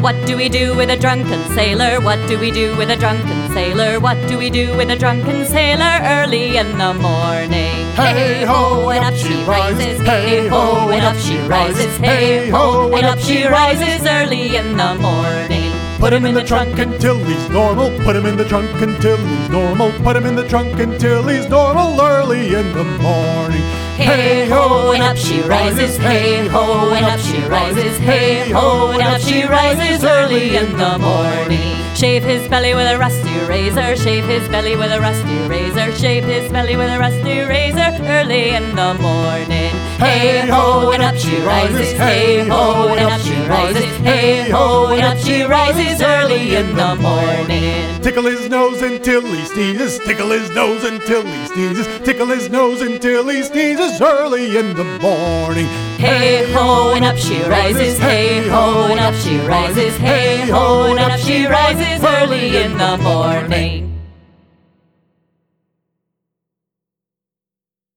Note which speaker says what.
Speaker 1: What do we do with a drunken sailor? What do we do with a drunken sailor? What do we do with a drunken sailor early in the morning?
Speaker 2: Hey ho, and up she rises. Hey ho, and up she rises. Hey ho,
Speaker 1: and up she rises early in the morning.
Speaker 2: Put him in the trunk until he's normal. Put him in the trunk until he's normal. Put him in the trunk until he's normal early in the morning.
Speaker 1: Hey ho, and up she rises. Hey ho, and up she rises. Hey ho, and up she rises early in the morning. Shave his belly with a rusty razor. Shave his belly with a rusty razor. Shave his belly with a rusty razor early in the morning. Hey ho, and up she rises. Hey ho, and up she rises. Hey ho, and up she rises early in the morning.
Speaker 2: Tickle his nose until he sneezes. Tickle his nose until he sneezes. Tickle his nose until he sneezes early in the morning.
Speaker 1: Hey ho, and up she rises. Hey ho, and up she rises. Hey ho, and up she rises early in the morning.